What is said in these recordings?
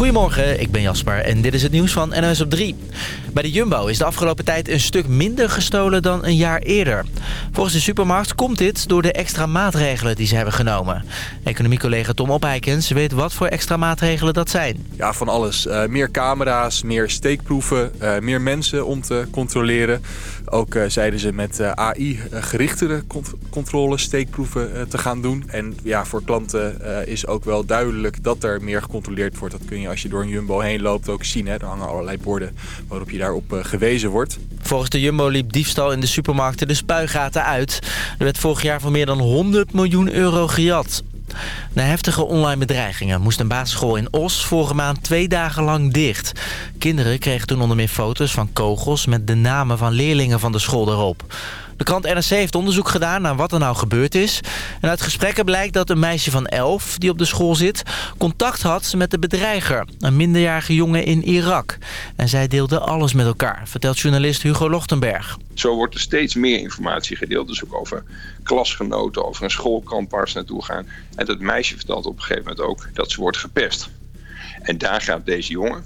Goedemorgen, ik ben Jasper en dit is het nieuws van NOS op 3. Bij de Jumbo is de afgelopen tijd een stuk minder gestolen dan een jaar eerder. Volgens de supermarkt komt dit door de extra maatregelen die ze hebben genomen. Economiecollega Tom Opheikens weet wat voor extra maatregelen dat zijn. Ja, van alles. Uh, meer camera's, meer steekproeven, uh, meer mensen om te controleren. Ook uh, zeiden ze met AI gerichtere cont controle steekproeven te gaan doen. En ja, voor klanten is ook wel duidelijk dat er meer gecontroleerd wordt. Dat kun je als je door een Jumbo heen loopt ook zien. Hè? Er hangen allerlei borden waarop je daarop gewezen wordt. Volgens de Jumbo liep diefstal in de supermarkten de spuigaten uit. Er werd vorig jaar voor meer dan 100 miljoen euro gejat. Na heftige online bedreigingen moest een basisschool in Os vorige maand twee dagen lang dicht. Kinderen kregen toen onder meer foto's van kogels met de namen van leerlingen van de school erop. De krant NRC heeft onderzoek gedaan naar wat er nou gebeurd is. En uit gesprekken blijkt dat een meisje van 11 die op de school zit... contact had met de bedreiger, een minderjarige jongen in Irak. En zij deelden alles met elkaar, vertelt journalist Hugo Lochtenberg. Zo wordt er steeds meer informatie gedeeld. Dus ook over klasgenoten, over een schoolkamp waar ze naartoe gaan. En dat meisje vertelt op een gegeven moment ook dat ze wordt gepest. En daar gaat deze jongen,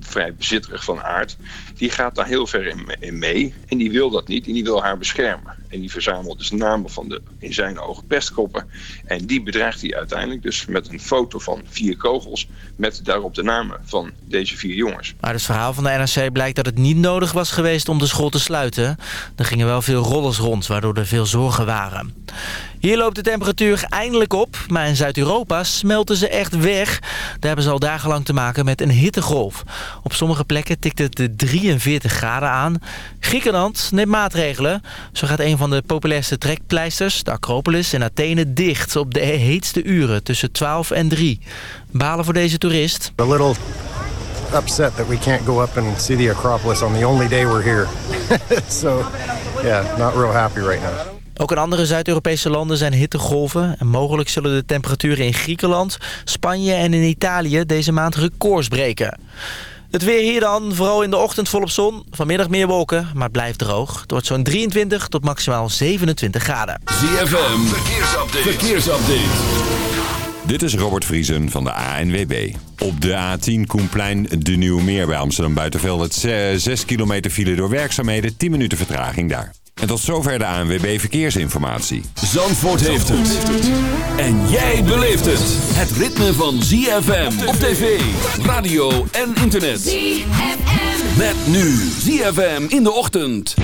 vrij bezitterig van aard, die gaat daar heel ver in, mee. En die wil dat niet en die wil haar beschermen. En die verzamelt dus namen van de, in zijn ogen, pestkoppen. En die bedreigt hij uiteindelijk dus met een foto van vier kogels... met daarop de namen van deze vier jongens. Uit het verhaal van de NRC blijkt dat het niet nodig was geweest om de school te sluiten. Er gingen wel veel rollers rond, waardoor er veel zorgen waren. Hier loopt de temperatuur eindelijk op, maar in Zuid-Europa smelten ze echt weg. Daar hebben ze al dagenlang te maken met een hittegolf. Op sommige plekken tikt het de 43 graden aan. Griekenland neemt maatregelen. Zo gaat een van de populairste trekpleisters, de Acropolis in Athene, dicht op de heetste uren tussen 12 en 3. Balen voor deze toerist. A little upset that we can't go up and see the Acropolis on the only day we're here. so, yeah, not real happy right now. Ook in andere Zuid-Europese landen zijn hittegolven. En mogelijk zullen de temperaturen in Griekenland, Spanje en in Italië deze maand records breken. Het weer hier dan, vooral in de ochtend volop zon. Vanmiddag meer wolken, maar het blijft droog. Het wordt zo'n 23 tot maximaal 27 graden. ZFM, verkeersupdate. verkeersupdate. Dit is Robert Vriesen van de ANWB. Op de A10 Koenplein de Nieuwe Meer bij Amsterdam Buitenveld. Het 6 kilometer file door werkzaamheden, 10 minuten vertraging daar. En tot zover de ANWB Verkeersinformatie. Zandvoort heeft het. En jij beleeft het. Het ritme van ZFM op tv, radio en internet. ZFM. Met nu ZFM in de ochtend.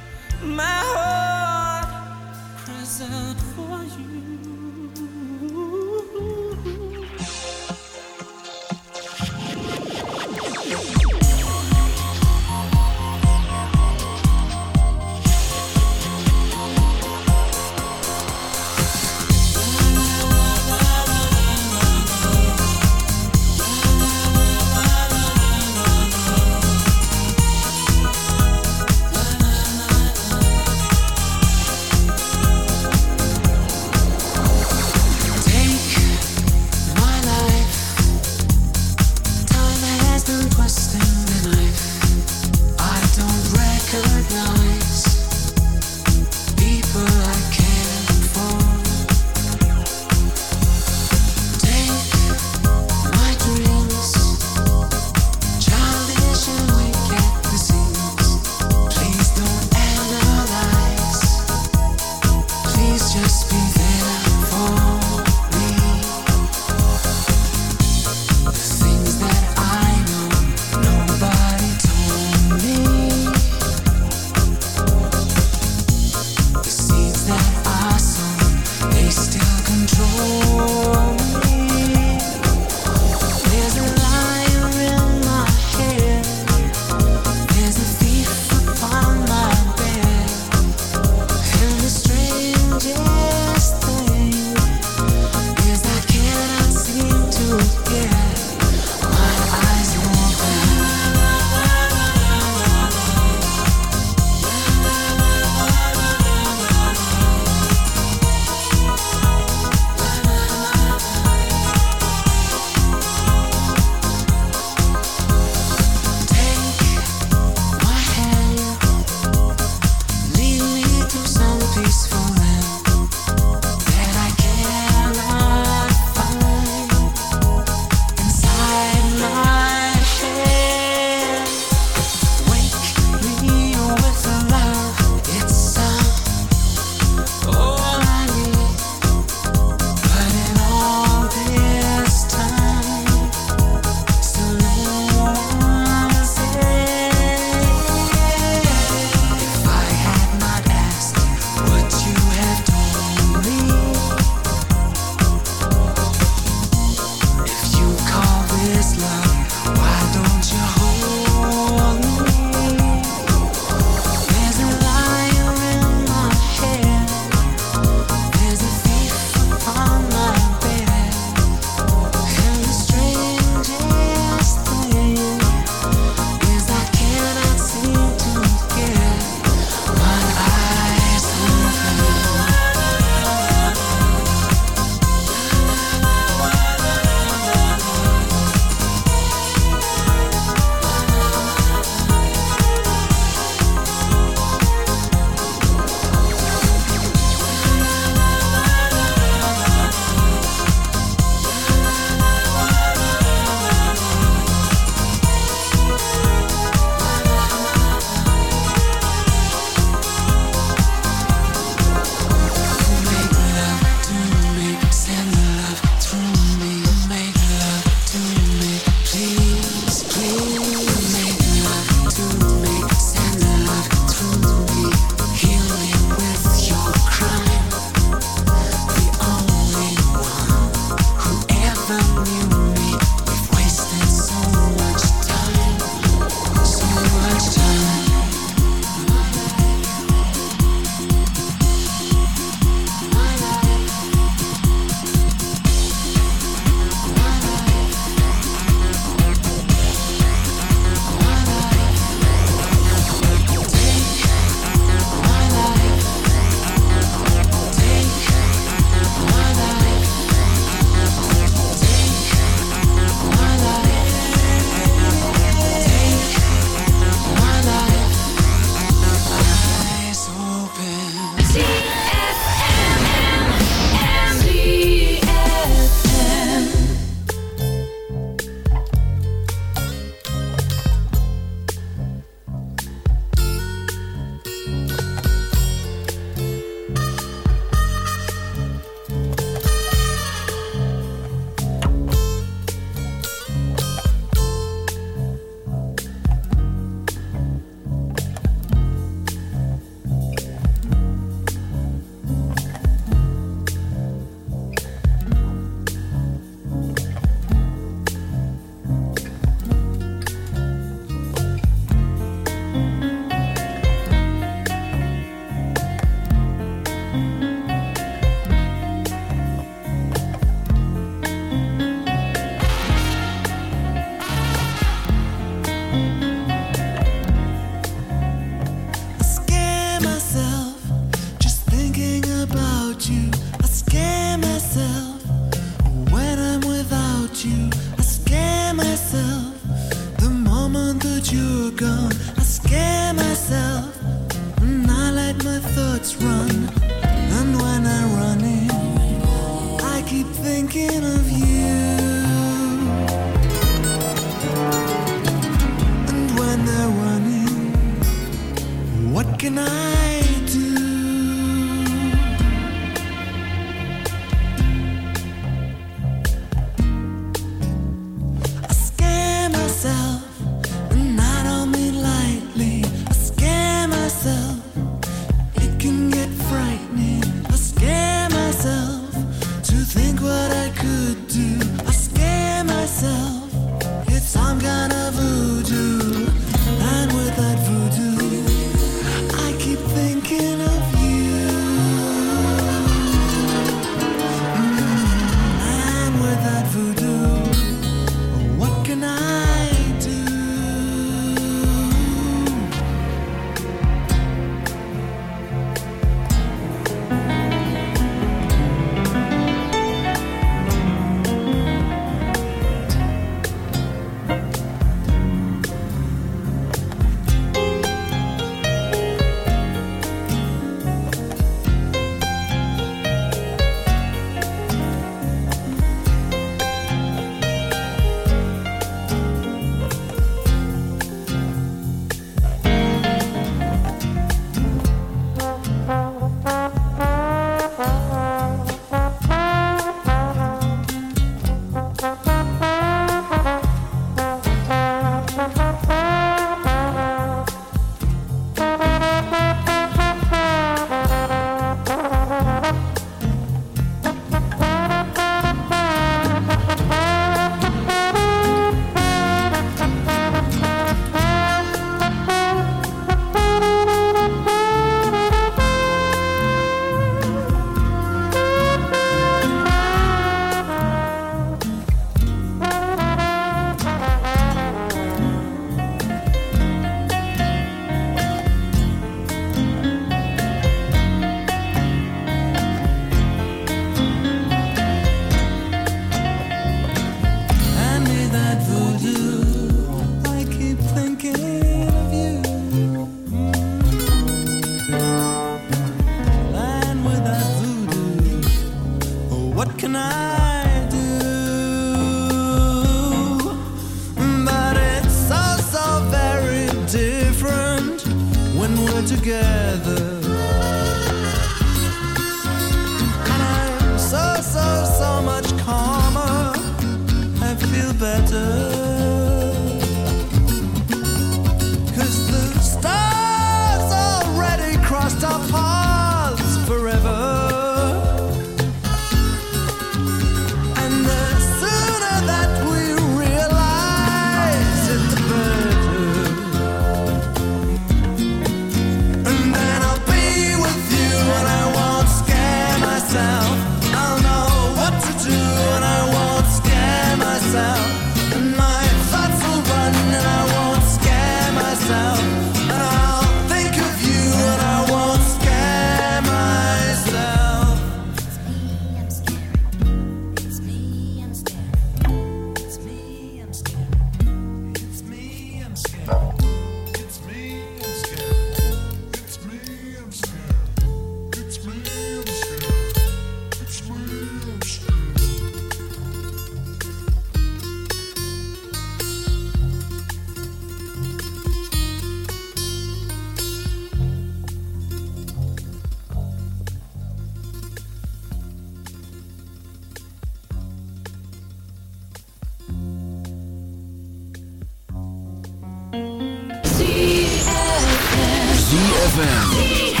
ZFM.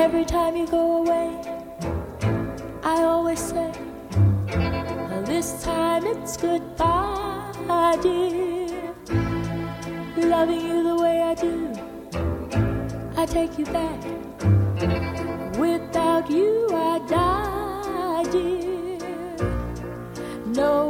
Every time you go away, I always say, well, This time it's goodbye, dear. Loving you the way I do, I take you back. Without you, I die, dear. No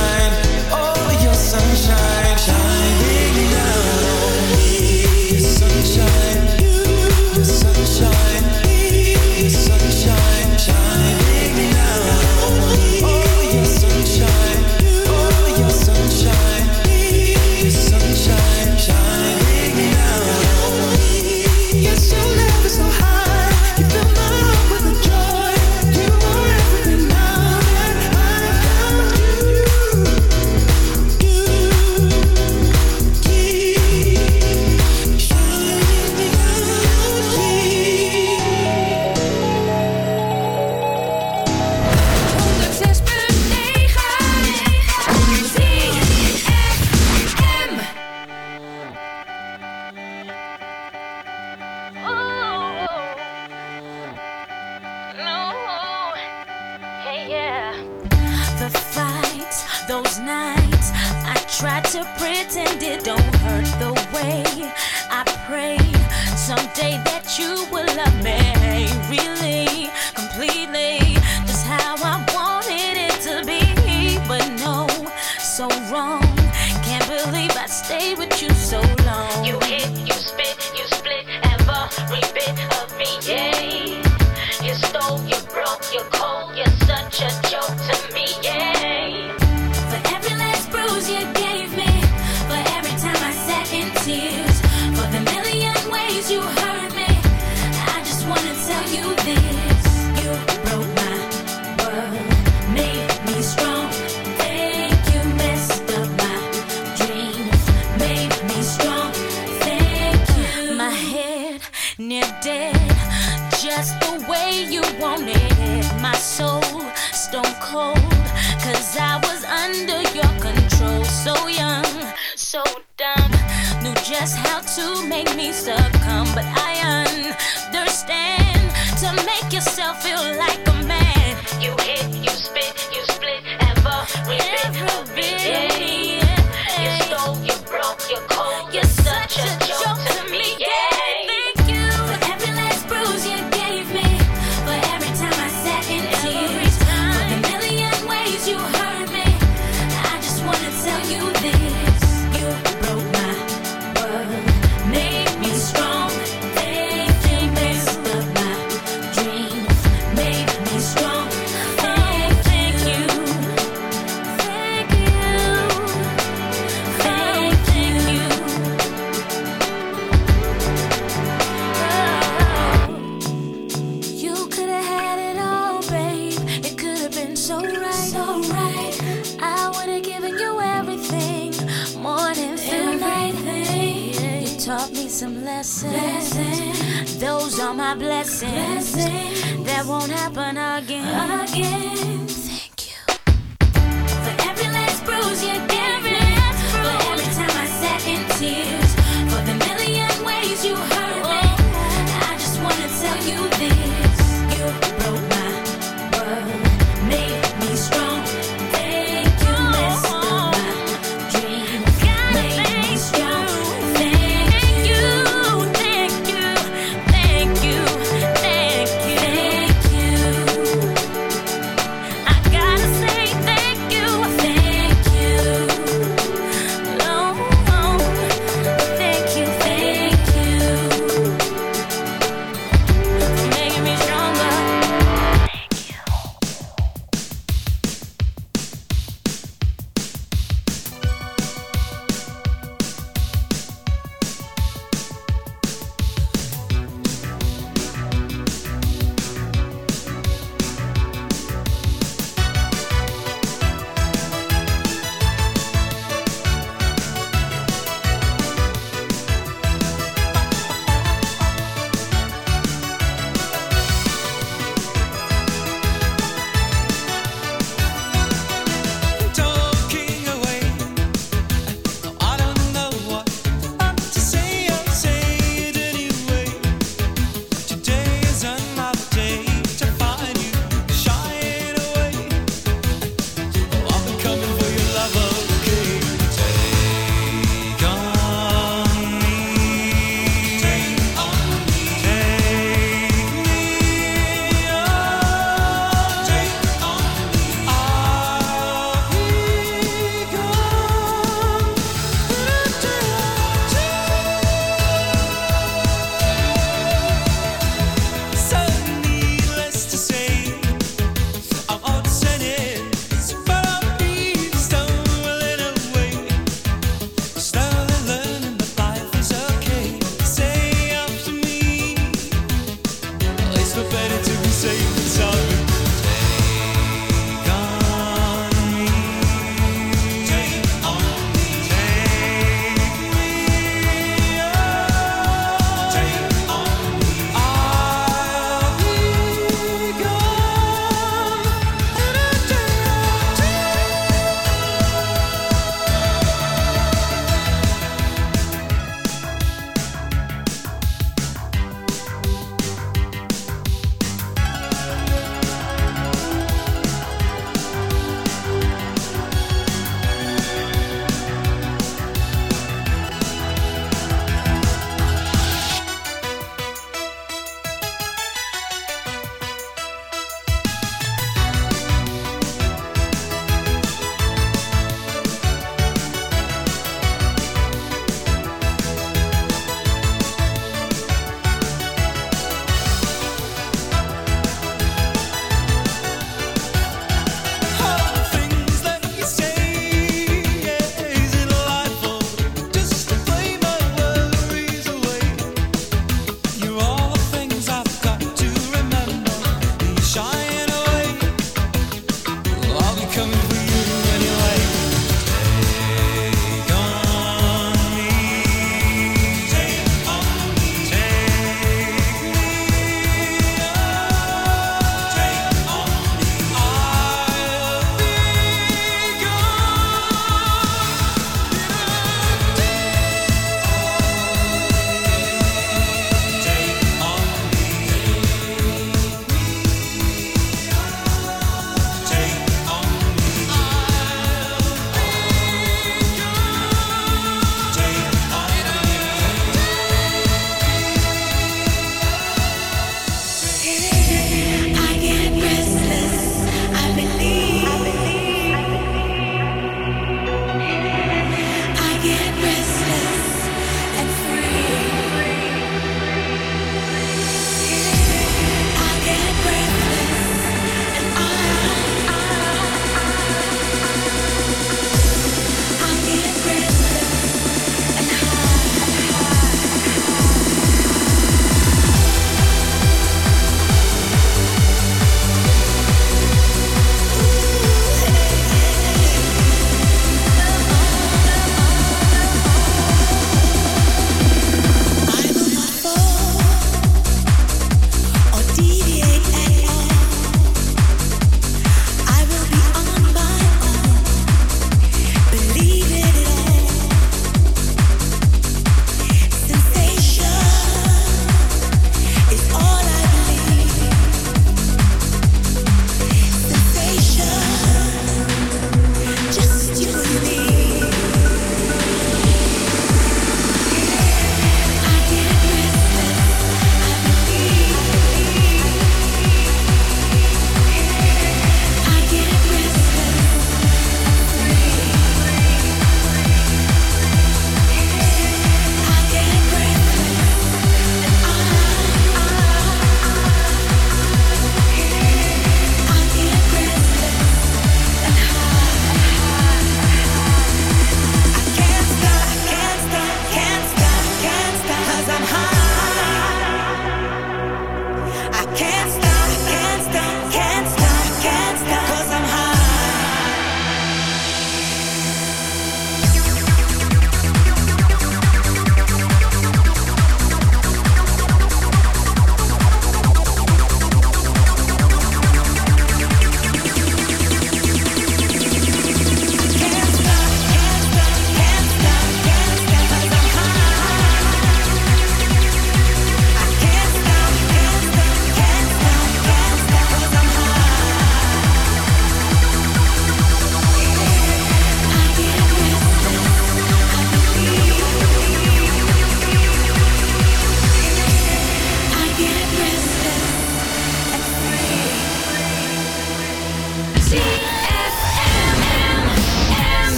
so wrong. Can't believe I stayed with you so long. You hit, you spit, you split every bit of me, yeah. just how to make me succumb, but I understand to make yourself feel like Those are my blessings. blessings. That won't happen again. Again. Thank you. For every last bruise you gave me. For every time I sat in tears. For the million ways you hurt.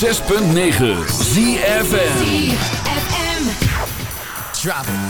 106.9 ZFM Drop. it.